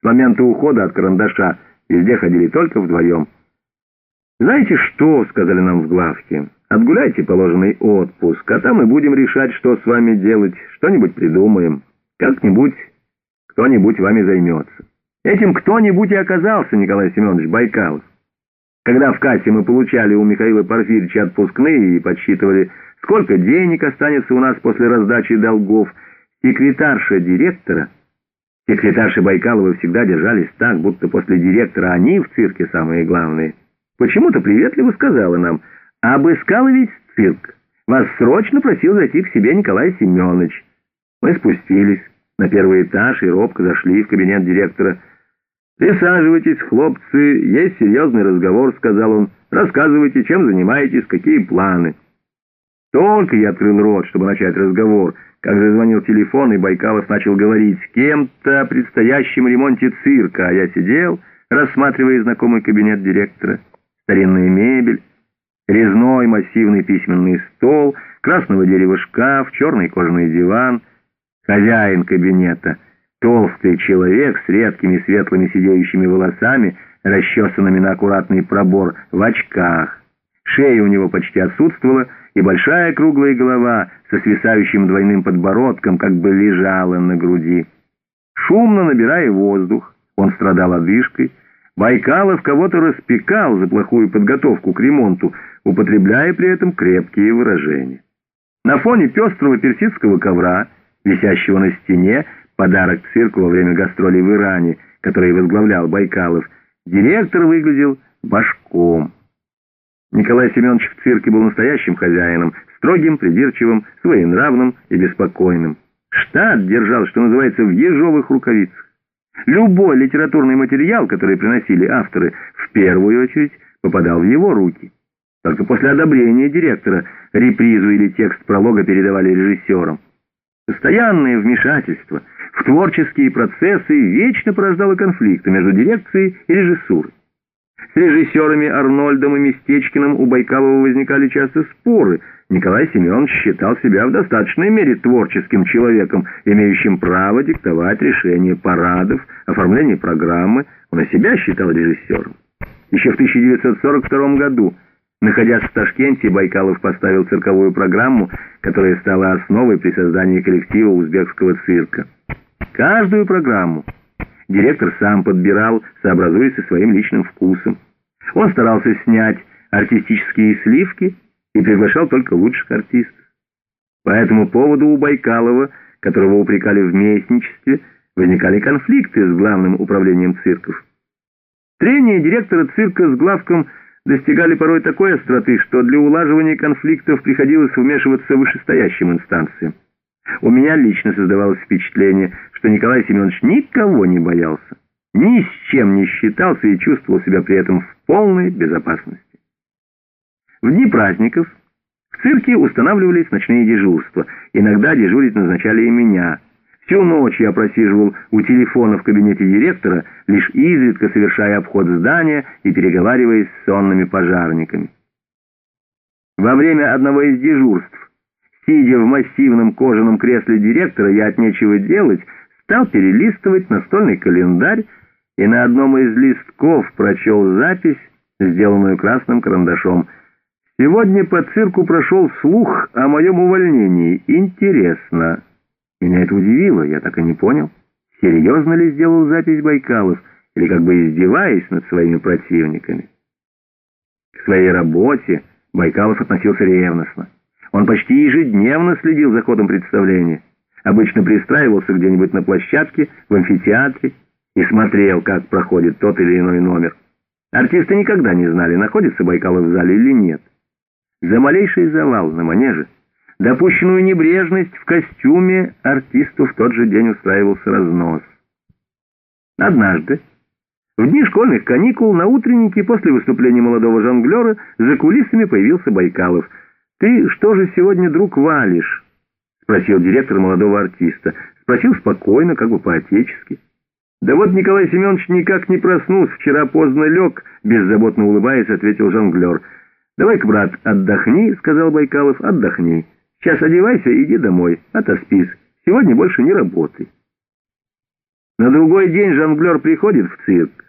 С момента ухода от карандаша везде ходили только вдвоем. «Знаете что?» — сказали нам в главке. «Отгуляйте положенный отпуск, а там и будем решать, что с вами делать. Что-нибудь придумаем. Как-нибудь кто-нибудь вами займется». Этим кто-нибудь и оказался Николай Семенович Байкалов. Когда в кассе мы получали у Михаила Порфирьевича отпускные и подсчитывали, сколько денег останется у нас после раздачи долгов, секретарша директора, секретарши Байкалова всегда держались так, будто после директора они в цирке самые главные, почему-то приветливо сказала нам, обыскал весь цирк, вас срочно просил зайти к себе Николай Семенович. Мы спустились на первый этаж и робко зашли в кабинет директора «Присаживайтесь, хлопцы, есть серьезный разговор», — сказал он. «Рассказывайте, чем занимаетесь, какие планы». Только я открыл рот, чтобы начать разговор, как зазвонил телефон, и Байкалов начал говорить с кем-то о предстоящем ремонте цирка, а я сидел, рассматривая знакомый кабинет директора. Старинная мебель, резной массивный письменный стол, красного дерева шкаф, черный кожаный диван. Хозяин кабинета — Толстый человек с редкими светлыми сидеющими волосами, расчесанными на аккуратный пробор, в очках. Шея у него почти отсутствовала, и большая круглая голова со свисающим двойным подбородком как бы лежала на груди. Шумно набирая воздух, он страдал одышкой. Байкалов кого-то распекал за плохую подготовку к ремонту, употребляя при этом крепкие выражения. На фоне пестрого персидского ковра, висящего на стене, подарок цирку во время гастролей в Иране, который возглавлял Байкалов, директор выглядел башком. Николай Семенович в цирке был настоящим хозяином, строгим, придирчивым, своенравным и беспокойным. Штат держал, что называется, в ежовых рукавицах. Любой литературный материал, который приносили авторы, в первую очередь попадал в его руки. Только после одобрения директора репризу или текст пролога передавали режиссерам. Постоянное вмешательство в творческие процессы вечно порождало конфликты между дирекцией и режиссурой. С режиссерами Арнольдом и Местечкиным у Байкалова возникали часто споры. Николай Семенович считал себя в достаточной мере творческим человеком, имеющим право диктовать решения парадов, оформление программы. Он и себя считал режиссером. Еще в 1942 году Находясь в Ташкенте, Байкалов поставил цирковую программу, которая стала основой при создании коллектива узбекского цирка. Каждую программу директор сам подбирал, сообразуясь со своим личным вкусом. Он старался снять артистические сливки и приглашал только лучших артистов. По этому поводу у Байкалова, которого упрекали в местничестве, возникали конфликты с главным управлением цирков. Трение директора цирка с главком – достигали порой такой остроты, что для улаживания конфликтов приходилось вмешиваться вышестоящим инстанциям. У меня лично создавалось впечатление, что Николай Семенович никого не боялся, ни с чем не считался и чувствовал себя при этом в полной безопасности. В дни праздников в цирке устанавливались ночные дежурства, иногда дежурить назначали и меня – Всю ночь я просиживал у телефона в кабинете директора, лишь изредка совершая обход здания и переговариваясь с сонными пожарниками. Во время одного из дежурств, сидя в массивном кожаном кресле директора, я от нечего делать, стал перелистывать настольный календарь и на одном из листков прочел запись, сделанную красным карандашом. «Сегодня по цирку прошел слух о моем увольнении. Интересно». Меня это удивило, я так и не понял, серьезно ли сделал запись Байкалов, или как бы издеваясь над своими противниками. К своей работе Байкалов относился ревностно. Он почти ежедневно следил за ходом представления. Обычно пристраивался где-нибудь на площадке, в амфитеатре и смотрел, как проходит тот или иной номер. Артисты никогда не знали, находится Байкалов в зале или нет. За малейший завал на манеже допущенную небрежность в костюме артисту в тот же день устраивался разнос. Однажды, в дни школьных каникул, на утреннике после выступления молодого жонглера за кулисами появился Байкалов. «Ты что же сегодня, друг, валишь?» — спросил директор молодого артиста. Спросил спокойно, как бы по-отечески. «Да вот Николай Семенович никак не проснулся, вчера поздно лег», — беззаботно улыбаясь, ответил жонглер. «Давай-ка, брат, отдохни», — сказал Байкалов, — «отдохни». Сейчас одевайся и иди домой, отоспись. Сегодня больше не работай. На другой день жонглер приходит в цирк,